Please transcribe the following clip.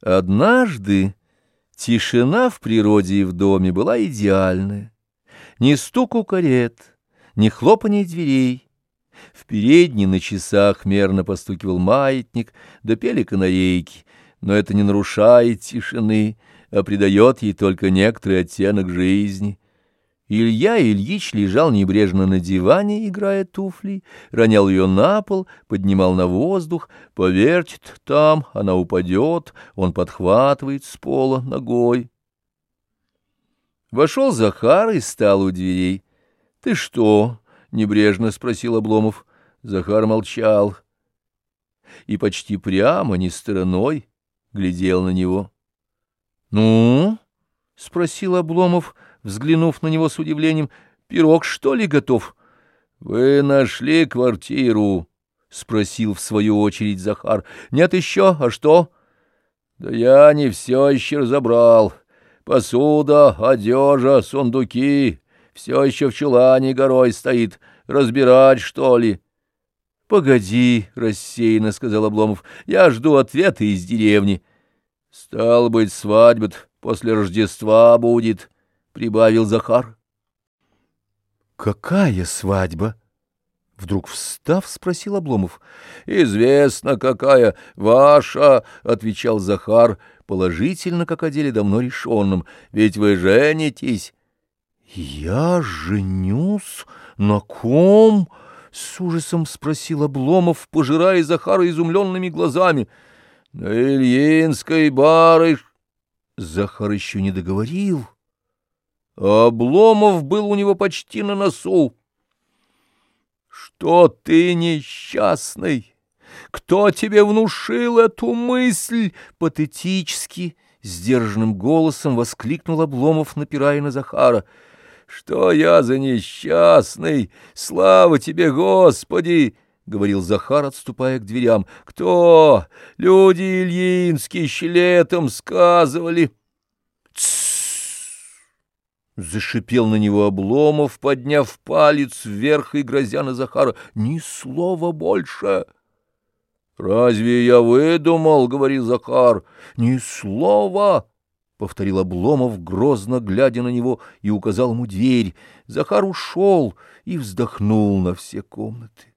Однажды тишина в природе и в доме была идеальная. Ни стуку карет, ни хлопанье дверей. В передней на часах мерно постукивал маятник, да пели канарейки, но это не нарушает тишины, а придает ей только некоторый оттенок жизни — Илья Ильич лежал небрежно на диване, играя туфлей, ронял ее на пол, поднимал на воздух, повертит там, она упадет, он подхватывает с пола ногой. Вошел Захар и стал у дверей. — Ты что? — небрежно спросил Обломов. Захар молчал и почти прямо, не стороной, глядел на него. — Ну? — спросил Обломов, — взглянув на него с удивлением. — Пирог, что ли, готов? — Вы нашли квартиру? — спросил в свою очередь Захар. — Нет еще, а что? — Да я не все еще разобрал. Посуда, одежа, сундуки — все еще в чулане горой стоит. Разбирать, что ли? — Погоди, — рассеянно сказал Обломов, — я жду ответа из деревни. — Стал быть, свадьба после Рождества будет, прибавил Захар. «Какая свадьба?» Вдруг встав, спросил Обломов. «Известно, какая ваша!» — отвечал Захар, положительно, как о деле давно решенном. «Ведь вы женитесь!» «Я женюсь? На ком?» — с ужасом спросил Обломов, пожирая Захара изумленными глазами. «На Ильинской барыш...» Захар еще не договорил. Обломов был у него почти на носу. «Что ты несчастный? Кто тебе внушил эту мысль?» Патетически, сдержанным голосом воскликнул Обломов, напирая на Захара. «Что я за несчастный? Слава тебе, Господи!» — говорил Захар, отступая к дверям. «Кто? Люди Ильинские летом сказывали». Зашипел на него Обломов, подняв палец вверх и грозя на Захара. «Ни слова больше!» «Разве я выдумал?» — говорил Захар. «Ни слова!» — повторил Обломов, грозно глядя на него, и указал ему дверь. Захар ушел и вздохнул на все комнаты.